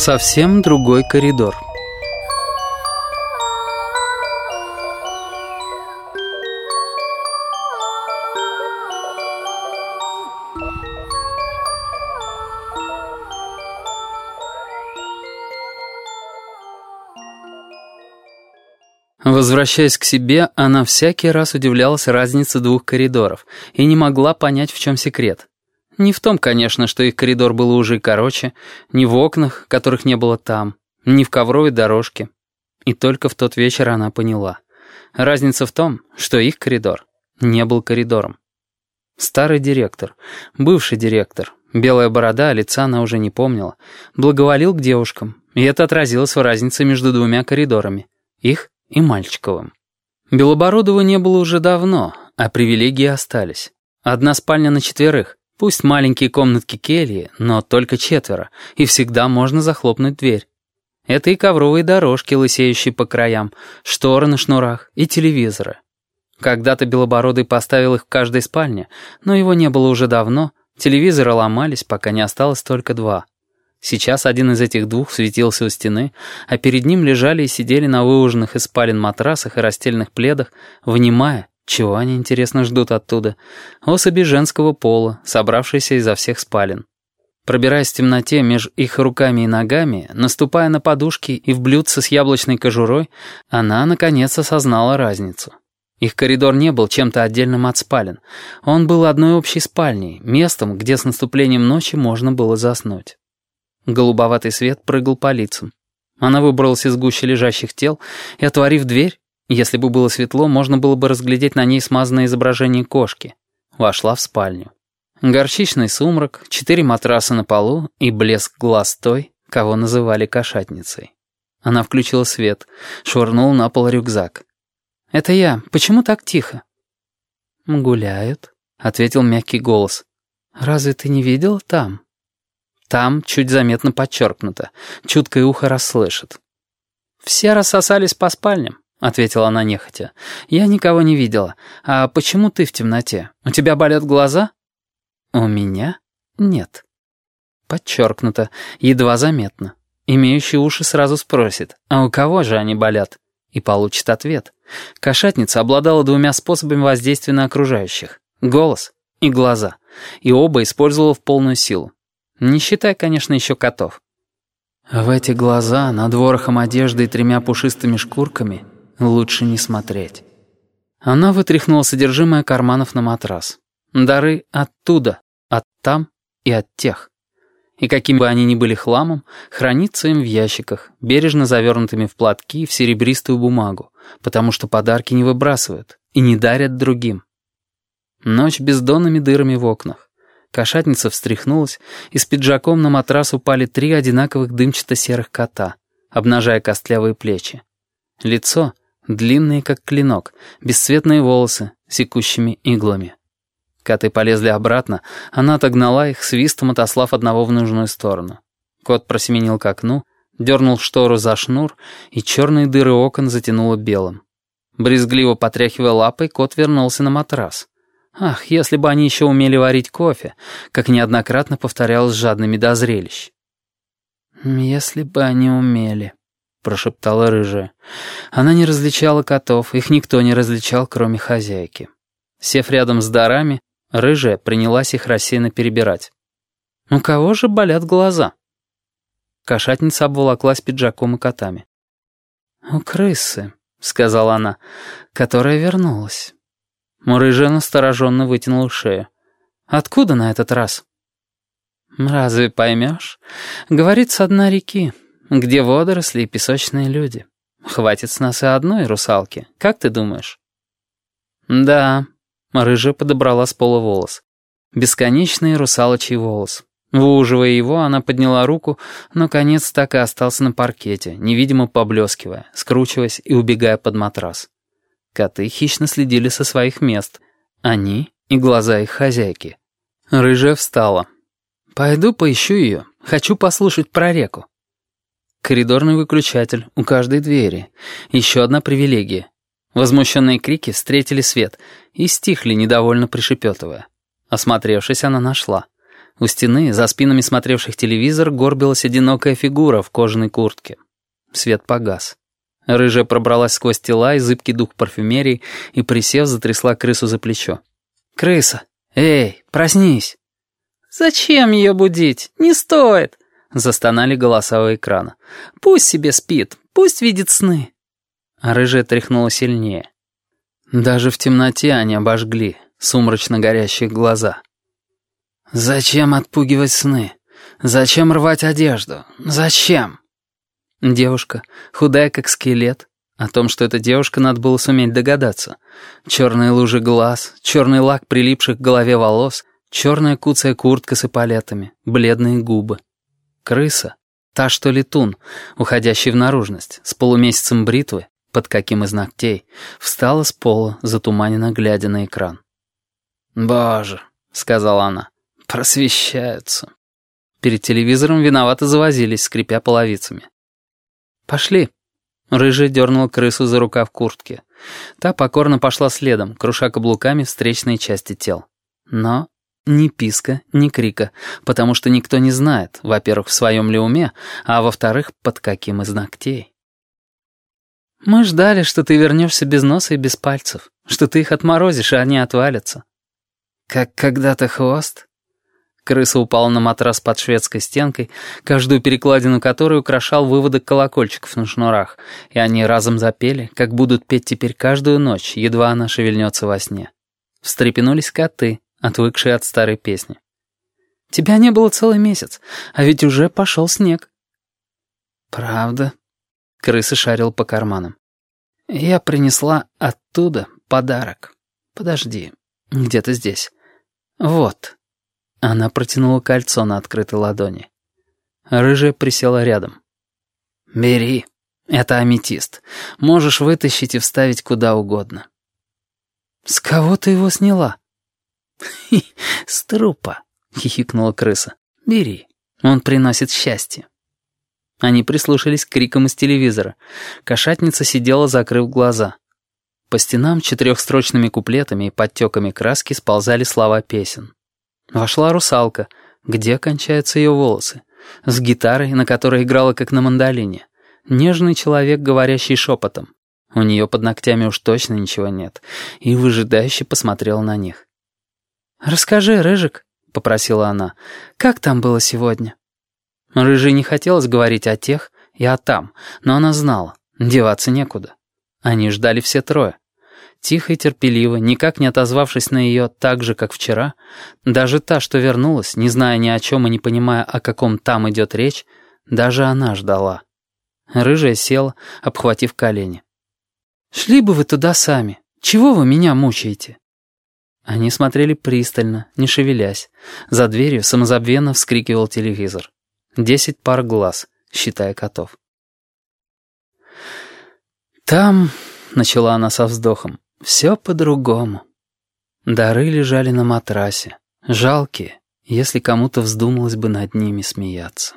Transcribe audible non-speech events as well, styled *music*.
Совсем другой коридор. Возвращаясь к себе, она всякий раз удивлялась разнице двух коридоров и не могла понять, в чем секрет. Не в том, конечно, что их коридор был уже короче, не в окнах, которых не было там, не в ковровой дорожке. И только в тот вечер она поняла. Разница в том, что их коридор не был коридором. Старый директор, бывший директор, белая борода, а лица она уже не помнила, благоволил к девушкам, и это отразилось в разнице между двумя коридорами, их и Мальчиковым. Белобородова не было уже давно, а привилегии остались. Одна спальня на четверых, Пусть маленькие комнатки кельи, но только четверо, и всегда можно захлопнуть дверь. Это и ковровые дорожки, лысеющие по краям, шторы на шнурах и телевизоры. Когда-то Белобородый поставил их в каждой спальне, но его не было уже давно, телевизоры ломались, пока не осталось только два. Сейчас один из этих двух светился у стены, а перед ним лежали и сидели на выуженных из спален матрасах и растельных пледах, внимая, чего они, интересно, ждут оттуда? Особи женского пола, собравшиеся изо всех спален. Пробираясь в темноте между их руками и ногами, наступая на подушки и в блюдце с яблочной кожурой, она, наконец, осознала разницу. Их коридор не был чем-то отдельным от спален. Он был одной общей спальней, местом, где с наступлением ночи можно было заснуть. Голубоватый свет прыгал по лицам. Она выбралась из гущи лежащих тел и, отворив дверь, если бы было светло, можно было бы разглядеть на ней смазанное изображение кошки. Вошла в спальню. Горчичный сумрак, четыре матраса на полу и блеск глаз той, кого называли кошатницей. Она включила свет, швырнула на пол рюкзак. «Это я. Почему так тихо?» «Гуляют», — ответил мягкий голос. «Разве ты не видел там?» Там чуть заметно подчеркнуто. Чуткое ухо расслышит. Все рассосались по спальням. — ответила она нехотя. «Я никого не видела. А почему ты в темноте? У тебя болят глаза?» «У меня? Нет». Подчеркнуто, едва заметно. Имеющий уши сразу спросит, а у кого же они болят? И получит ответ. Кошатница обладала двумя способами воздействия на окружающих. Голос и глаза. И оба использовала в полную силу. Не считая, конечно, еще котов. В эти глаза, над ворохом одежды и тремя пушистыми шкурками, Лучше не смотреть. Она вытряхнула содержимое карманов на матрас. Дары оттуда, от там и от тех. И каким бы они ни были хламом, хранится им в ящиках, бережно завернутыми в платки и в серебристую бумагу, потому что подарки не выбрасывают и не дарят другим. Ночь бездонными дырами в окнах. Кошатница встряхнулась, и с пиджаком на матрас упали три одинаковых дымчато-серых кота, обнажая костлявые плечи. Лицо длинные, как клинок, бесцветные волосы, секущими иглами. Коты полезли обратно, она отогнала их, свистом отослав одного в нужную сторону. Кот просеменил к окну, дернул штору за шнур, и черные дыры окон затянуло белым. Брезгливо потряхивая лапой, кот вернулся на матрас. Ах, если бы они еще умели варить кофе, как неоднократно повторялось жадными до зрелищ. «Если бы они умели», — прошептала рыжая. Она не различала котов, их никто не различал, кроме хозяйки. Сев рядом с дарами, рыжая принялась их рассеянно перебирать. «У кого же болят глаза?» Кошатница обволоклась пиджаком и котами. «У крысы», — сказала она, — «которая вернулась». Рыжая настороженно вытянула шею. «Откуда на этот раз?» «Разве поймешь? Говорит, с дна реки» где водоросли и песочные люди. Хватит с нас и одной русалки, как ты думаешь?» «Да», — рыжая подобрала с пола волос. Бесконечный русалочий волос. Выуживая его, она подняла руку, но конец так и остался на паркете, невидимо поблескивая, скручиваясь и убегая под матрас. Коты хищно следили со своих мест. Они и глаза их хозяйки. Рыжая встала. «Пойду поищу ее. Хочу послушать про реку». Коридорный выключатель у каждой двери. Еще одна привилегия. Возмущенные крики встретили свет и стихли, недовольно пришепетывая. Осмотревшись, она нашла. У стены, за спинами смотревших телевизор, горбилась одинокая фигура в кожаной куртке. Свет погас. Рыжая пробралась сквозь тела и зыбкий дух парфюмерии и, присев, затрясла крысу за плечо. «Крыса! Эй, проснись!» «Зачем ее будить? Не стоит!» — застонали голоса у экрана. «Пусть себе спит, пусть видит сны». А рыжая тряхнула сильнее. Даже в темноте они обожгли сумрачно горящие глаза. «Зачем отпугивать сны? Зачем рвать одежду? Зачем?» Девушка, худая как скелет. О том, что это девушка, надо было суметь догадаться. Черные лужи глаз, черный лак прилипших к голове волос, черная куцая куртка с эполетами, бледные губы. Крыса, та, что летун, уходящий в наружность, с полумесяцем бритвы, под каким из ногтей, встала с пола, затуманенно глядя на экран. «Боже», — сказала она, — «просвещаются». Перед телевизором виновато завозились, скрипя половицами. «Пошли». Рыжий дернул крысу за рукав куртки. Та покорно пошла следом, круша каблуками встречные части тел. Но ни писка, ни крика, потому что никто не знает, во-первых, в своем ли уме, а во-вторых, под каким из ногтей. «Мы ждали, что ты вернешься без носа и без пальцев, что ты их отморозишь, и они отвалятся». «Как когда-то хвост?» Крыса упала на матрас под шведской стенкой, каждую перекладину которой украшал выводок колокольчиков на шнурах, и они разом запели, как будут петь теперь каждую ночь, едва она шевельнется во сне. Встрепенулись коты, отвыкшие от старой песни. «Тебя не было целый месяц, а ведь уже пошел снег». «Правда?» — крыса шарил по карманам. «Я принесла оттуда подарок. Подожди, где-то здесь. Вот». Она протянула кольцо на открытой ладони. Рыжая присела рядом. «Бери. Это аметист. Можешь вытащить и вставить куда угодно». «С кого ты его сняла?» *laughs* «С трупа», — хихикнула крыса. «Бери. Он приносит счастье». Они прислушались к крикам из телевизора. Кошатница сидела, закрыв глаза. По стенам четырехстрочными куплетами и подтеками краски сползали слова песен. Вошла русалка, где кончаются ее волосы, с гитарой, на которой играла как на мандолине. Нежный человек, говорящий шепотом. У нее под ногтями уж точно ничего нет. И выжидающе посмотрел на них. «Расскажи, Рыжик», — попросила она, — «как там было сегодня?» Рыжей не хотелось говорить о тех и о там, но она знала, деваться некуда. Они ждали все трое. Тихо и терпеливо, никак не отозвавшись на ее так же, как вчера, даже та, что вернулась, не зная ни о чем и не понимая, о каком там идет речь, даже она ждала. Рыжая села, обхватив колени. «Шли бы вы туда сами. Чего вы меня мучаете?» Они смотрели пристально, не шевелясь. За дверью самозабвенно вскрикивал телевизор. Десять пар глаз, считая котов. «Там», — начала она со вздохом, все по-другому. Дары лежали на матрасе, жалкие, если кому-то вздумалось бы над ними смеяться.